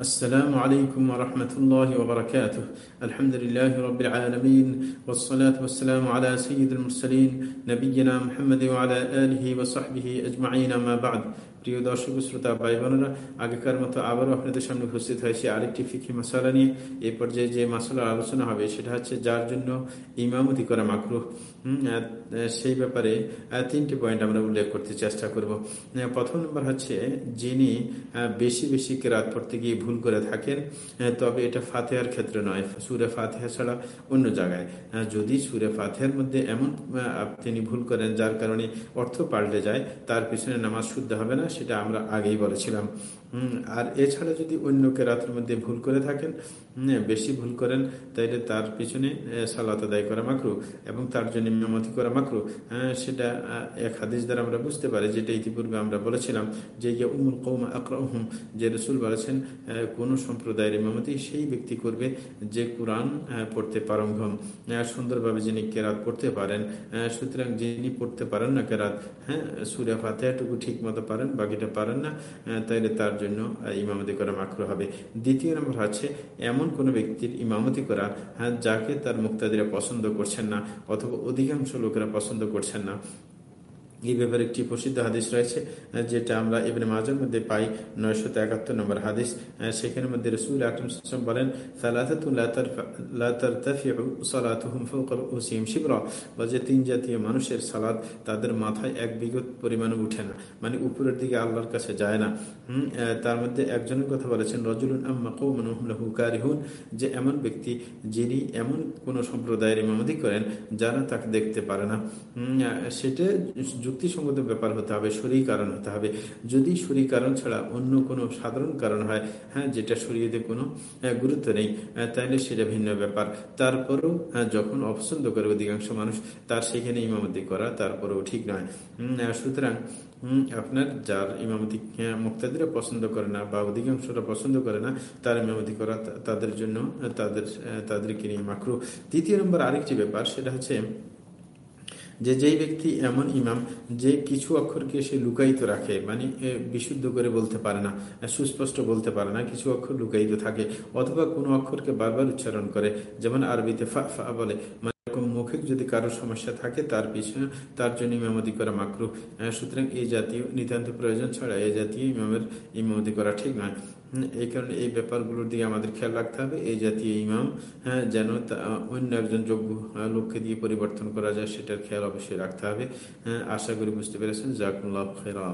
السلام عليكم ورحمة الله وبركاته الحمد لله رب العالمين والصلاة والسلام على سيد المرسلين نبينا محمد وعلى آله وصحبه أجمعين ما بعد প্রিয় দর্শক শ্রোতা ভাই বোনেরা আগেকার মতো আবারও আপনাদের সামনে উপস্থিত হয়েছে আরেকটি ফিকি মশালা নিয়ে এই পর্যায়ে যে মশালার আলোচনা হবে সেটা হচ্ছে যার জন্য ইমামতি করা মাকরুহ সেই ব্যাপারে তিনটি পয়েন্ট আমরা উল্লেখ করতে চেষ্টা করব প্রথম নম্বর হচ্ছে যিনি বেশি বেশি কেরাত পড়তে গিয়ে ভুল করে থাকেন তবে এটা ফাতেহার ক্ষেত্রে নয়। সুরে ফাতেহা ছাড়া অন্য জায়গায়। যদি সুরে ফাতেহার মধ্যে এমন তিনি ভুল করেন যার কারণে অর্থ পাল্টে যায়, তার পিছনে নামাজ শুদ্ধ হবে না, সেটা আমরা আগেই বলেছিলাম। আর এছাড়া যদি অন্য কেরাতের মধ্যে ভুল করে থাকেন বেশি ভুল করেন, তাইলে তার পিছনে সালাত আদায় করা মাকরু এবং তার জন্য মেমতি করা মাকরু। সেটা এক হাদিস দ্বারা আমরা বুঝতে পারি, যেটা ইতিপূর্বে আমরা বলেছিলাম, যে উমুল কৌম আকরাহম, যে রসুল বলেছেন কোন সম্প্রদায়ের ইমামতি সেই ব্যক্তি করবে যে কোরআন পড়তে পারঙ্গম সুন্দরভাবে যিনি কেরাত পড়তে পারেন সুতরাং যিনি পড়তে পারেন না কেরাত হ্যাঁ সুরে ফাতেহাটুকু ঠিক মতো পারেন, বাকিটা পারেন না তাইলে তার জন্য ইমামতি করা মাকরু হবে। দ্বিতীয় নম্বর হচ্ছে, এমন কোন ব্যক্তির ইমামতি করা হ্যাঁ যাকে তার মুক্তাদিরা পছন্দ করছেন না, অথবা অধিকাংশ লোকেরা পছন্দ করছেন না। এই ব্যাপারে একটি প্রসিদ্ধ হাদিস রয়েছে যেটা আমরা এবারে মাঝের মধ্যে পাই নয়শত একাত্তর নম্বর হাদিস। সেখানে মধ্যে রসুল আকরম বলেন যে তিন জাতীয় মানুষের সালাদ তাদের মাথায় এক বিগত পরিমাণে উঠে না মানে উপরের দিকে আল্লাহর কাছে যায় না। তার মধ্যে একজনের কথা বলেছেন, রজুলুন আম্মাকুন যে এমন ব্যক্তি যিনি এমন কোন সম্প্রদায়ের ইমামতি করেন যারা তাকে দেখতে পারে না। সেটা যুক্তিসঙ্গত ব্যাপার হতে হবে, শরীর কারণ হতে হবে। যদি শরীর কারণ ছাড়া অন্য কোনো সাধারণ কারণ হয় হ্যাঁ যেটা শরীরে কোনো গুরুত্ব নেই তাহলে সেটা ভিন্ন ব্যাপার। তারপরেও যখন অপছন্দ করে অধিকাংশ মানুষ, তার সেখানে ইমামতি করা তারপরেও ঠিক নয়। সুতরাং আপনার যার ইমামতি মুক্তাদিরা পছন্দ করে না বা অধিকাংশরা পছন্দ করে না, তার ইমামতি করা তাদের জন্য, তাদের তাদেরকে নিয়ে মাকরু। দ্বিতীয় নম্বর আরেকটি ব্যাপার, সেটা হচ্ছে যে যেই ব্যক্তি এমন ইমাম, যে কিছু অক্ষরকে সে লুকায়িত রাখে মানে বিশুদ্ধ করে বলতে পারে না সুস্পষ্ট বলতে পারে না, কিছু অক্ষর লুকায়িত থাকে, অথবা কোনো অক্ষরকে বারবার উচ্চারণ করে, যেমন আরবিতে ফা ফা বলে এরকম মৌখিক যদি কারও সমস্যা থাকে, তার পিছনে, তার জন্য ইমামতি করা মাকরু। সুতরাং এই জাতীয় নিতান্ত প্রয়োজন ছাড়া এই জাতীয় ইমামের ইমামতি করা ঠিক নয়। এই কারণে এই ব্যাপারগুলোর দিকে আমাদের খেয়াল রাখতে হবে। এই জাতীয় ইমাম হ্যাঁ যেন অন্য একজন যোগ্য লোককে দিয়ে পরিবর্তন করা যায়, সেটার খেয়াল অবশ্যই রাখতে হবে। আশা করি বুঝতে পেরেছেন। জাকুল্লাহ খেরা